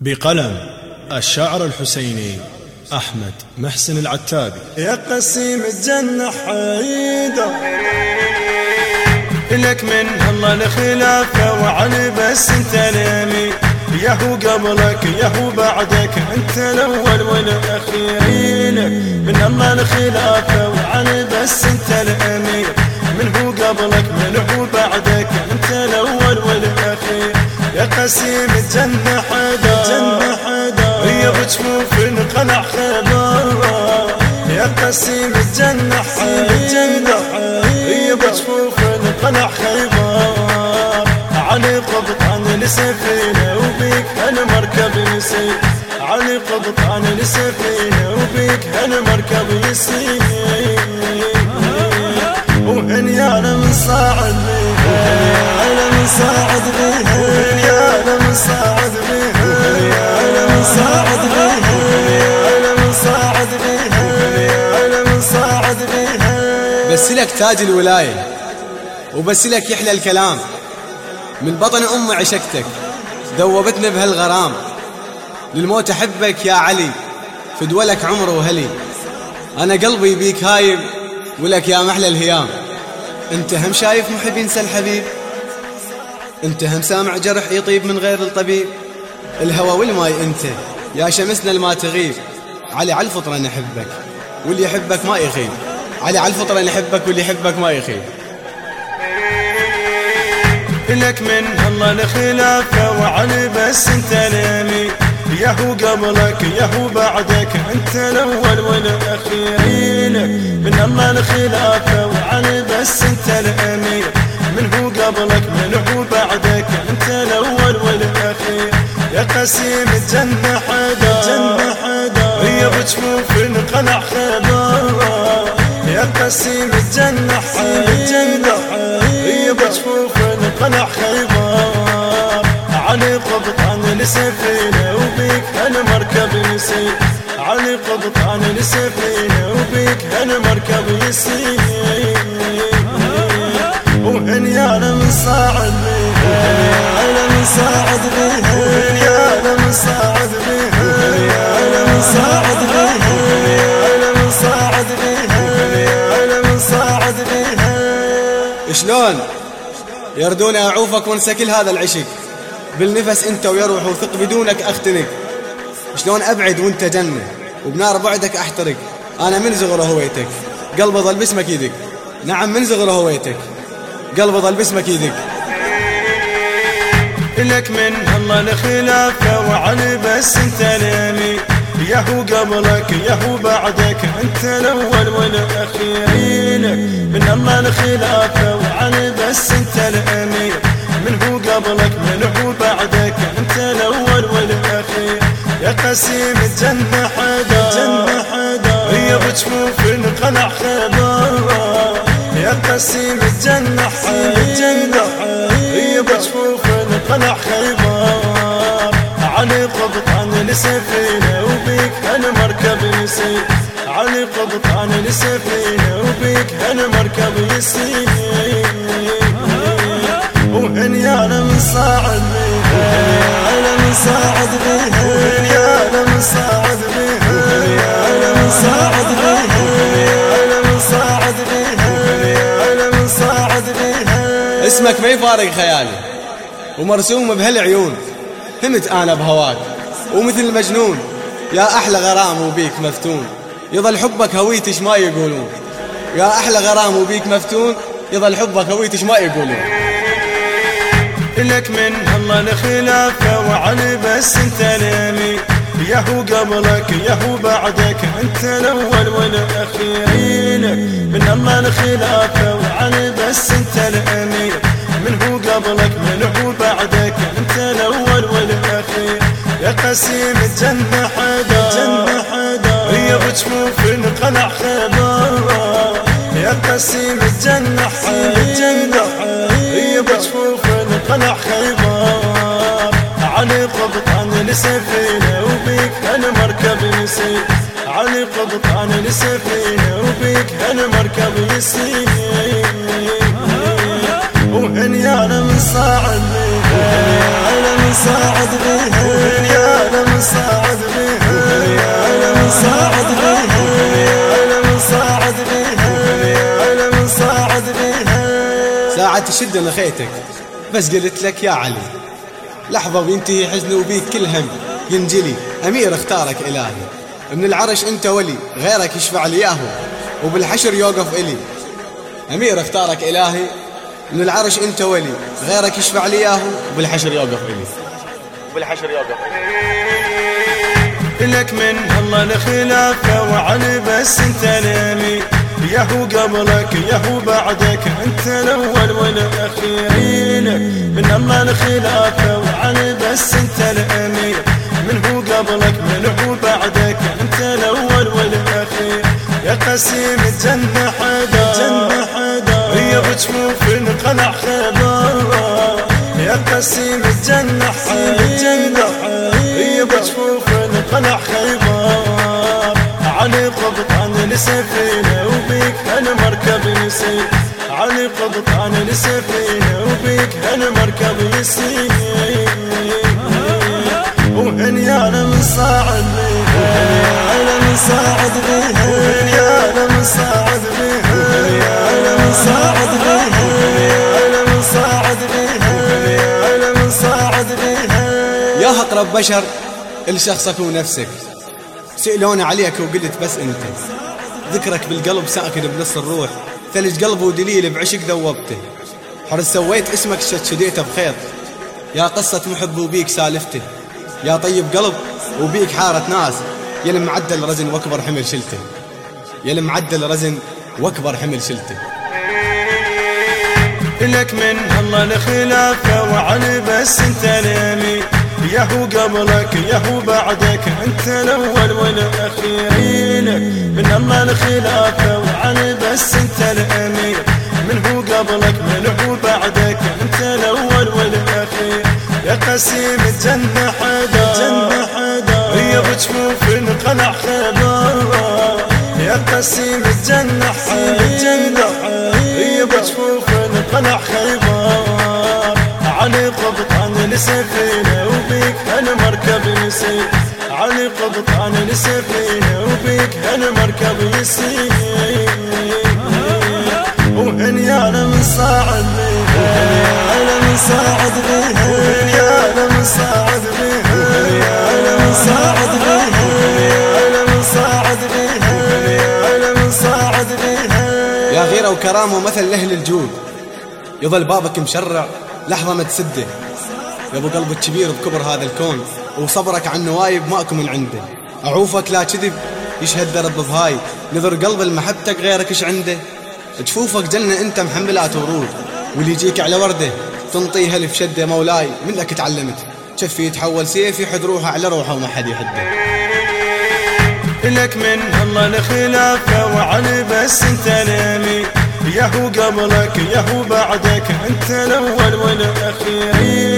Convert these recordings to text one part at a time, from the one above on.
بقلم الشاعر الحسيني أحمد محسن العتابي يا قسيم الجنة حيدة لك من الله الخلافة وعلي بس انت اليمين يهو قبلك يهو بعدك انت الأول والأخير. لك من الله الخلافة وعلي بس انت الامير من هو قبلك من هو بعدك انت الأول والأخير. يا قسيم الجنة هي بجفوف انقلع خبر يا قسيم الجنة حدا هي بجفوف انقلع خيبر. علي قبطان السفينة وبيك هالمركب يسير. علي وبيك هالمركب يسير. بس لك تاج الولاية وبس لك يحلى الكلام. من بطن أم عشقتك ذوبتني بهالغرام. للموت أحبك يا علي فدولك عمر وهلي. أنا قلبي بيك هايب ولك يا محلى الهيام. أنت هم شايف محب ينسى الحبيب أنت هم سامع جرح يطيب من غير الطبيب. الهوى والماي أنت يا شمسنا الما تغيب. علي على الفطرة نحبك واللي يحبك ما يخيب علي على الفطرة نحبك واللي يحبك ما يخيب. لك من الله الخلافة وعلي بس أنت اليمين يهو قبلك يهو بعدك أنت الأول والاخير لك من الله الخلافة وعلي بس أنت الامير من هو قبلك من هو بعدك أنت الأول والأخير. يا قسيم الجنة يا الجنة حدا هي بجفوف انقلع خيبر. علي قبطان السفينة وبيك هالمركب يسير. علي قبطان السفينة وبيك هالمركب يسير. وهنيانا من صاعد بيها أنا من صاعد بيها شلون؟ يردون اعوفك وانسى كل هذا العشق. بالنفس انت ويروح وثق بدونك اختنق. شلون ابعد وانت جنة؟ وبنار بعدك احترق. أنا من زغره هويتك. قلبي ظل باسمك يدق نعم من زغره هويتك. قلبي ظل باسمك يدق لك من الله الخلافة وعلي بس انت اليمين يهو قبلك يهو بعدك. انت الأول والاخير من الله الخلافة وعلي بس انت الامير. من هو قبلك من هو بعدك. انت الأول والاخير. يا قسيم الجنة حدا. جنة حدا. هي بجفوف انقلع خبر يا قسيم الجنة حدا. هي بجفوف انقلع خيبر علي قبطان السفينة وبيك هالمركب قبطان السفينة وبيك هالمركب يسير. بيها أنا من صاعد بيها بيها أنا من صاعد بيها. أنا من صاعد بيها أنا من صاعد بيها. اسمك ما يفارق خيالي ومرسوم بهالعيون. همت أنا بهواك ومثل المجنون. يا أحلى غرام وبيك مفتون. يظل حبك هويتش ما يقولون. يا أحلى غرام وبيك مفتون يظل حبك هويتش ما يقولون. لك من الله الخلافة وعلي بس أنت اليمين يهو قبلك يهو بعدك أنت الأول والاخير لك من الله الخلافة وعلي بس أنت الامير من هو قبلك من هو بعدك أنت الأول والاخير يا قسيم الجنة حدا. انقلع خبر يا قسيم الجنة حدا هي بجفوف انقلع خيبر. علي قبطان السفينة وبيك هالمركب يسير. علي قبطان السفينة وبيك هالمركب يسير. وهنيانا من صاعد تشد نخيتك بس قلت لك يا علي لحظة وينتهي حزني وبيك كل هم ينجلي أمير اختارك إلهي. من العرش أنت ولي غيرك يشفع لي ياهو وبالحشر يوقف إلي. أمير اختارك إلهي من العرش أنت ولي غيرك يشفع لي ياهو وبالحشر يوقف إلي. بالحشر يوقف لك من الله الخلافة وعلي بس أنت الامي يهو قبلك يهو بعدك. أنت الأول والاخير من الله الخلافة وعلي بس أنت الأمير. من هو قبلك من هو بعدك. أنت الأول والاخير يا قسيم الجنة لسفينة وبيك هالمركب يسير علي قبطان لسفينة وبيك يسير وهنيانا من صاعد بيها أنا من صاعد بيها بيها أنا من صاعد بيها. أنا من صاعد بيها من صاعد بيها. يا أقرب بشر لشخصك ونفسك سئلوني عليك وقلت بس أنت. ذكرك بالقلب ساكن بنص الروح. ثلج قلبه ودليل بعشق ذوبته. حرز سويت اسمك شديته بخير يا قصة محب وبيك سالفته. يا طيب قلب وبيك حارة ناس. يا المعدل رزن واكبر حمل شلته. يا المعدل رزن واكبر حمل شلته. لك من الله الخلافة وعلي بس انت اليمين يهو قبلك يهو بعدك. أنت الأول والاخير لك. من الله الخلافة وعلي بس أنت الأمير. من هو قبلك من هو بعدك. أنت الأول والاخير يا قسيم الجنة حدا الجنة حدا هي بجفوف انقلع خبر يا قسيم الجنة حدا هي بجفوف انقلع خيبر علي قبطان لسفينة. قبطان لسفينة وبيك هالمركب يسير بيها أنا من صاعد بيها وهنيانا من صاعد بيها بيها أنا من صاعد بيها أنا من صاعد بيها يا غيرة وكرامة ومثل لأهل الجود. يظل بابك مشرع لحظة ما تسده. يا ابو قلب الكبير بكبر هذا الكون وصبرك عن نوايب ماكو من عنده. أعوفك لا كذب يشهد درب بهاي. نذر قلب المحبتك غيرك إيش عنده؟ جفوفك جنة أنت محملات ورود واللي يجيك على ورده تنطيها لف شدة مولاي. منك تعلمت. شفي يتحول سيف يحد روحه على روحه وما حد يحده. لك من الله الخلافة وعلي بس أنت اليمين يهو قبلك يهو بعدك. أنت الأول والاخير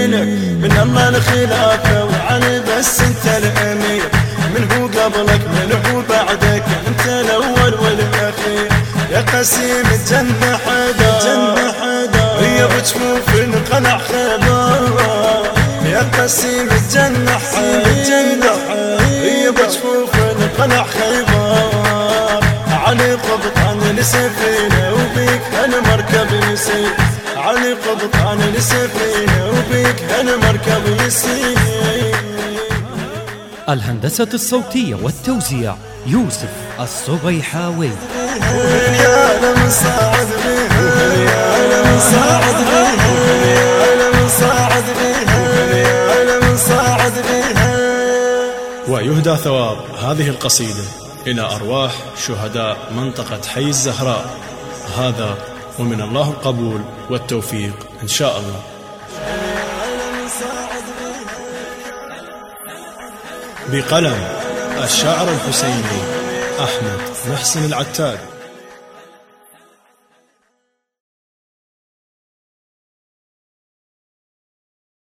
لك من الله الخلافة وعلي بس قبلك من هو بعدك أنت الأول والأخير. يا قسيم الجنة حدا. الجنة حدا. هي بجفوف انقلع خبر يا قسيم الجنة حدا. هي بجفوف انقلع خيبر علي قبطان لسفينة وبيك هالمركب يسير. علي قبطان لسفينة وبيك هالمركب يسير. الهندسة الصوتية والتوزيع يوسف الصبيحاوي. ويهدى ثواب هذه القصيدة إلى أرواح شهداء منطقة حي الزهراء. هذا ومن الله القبول والتوفيق إن شاء الله. بقلم الشاعر الحسيني أحمد محسن العتاد.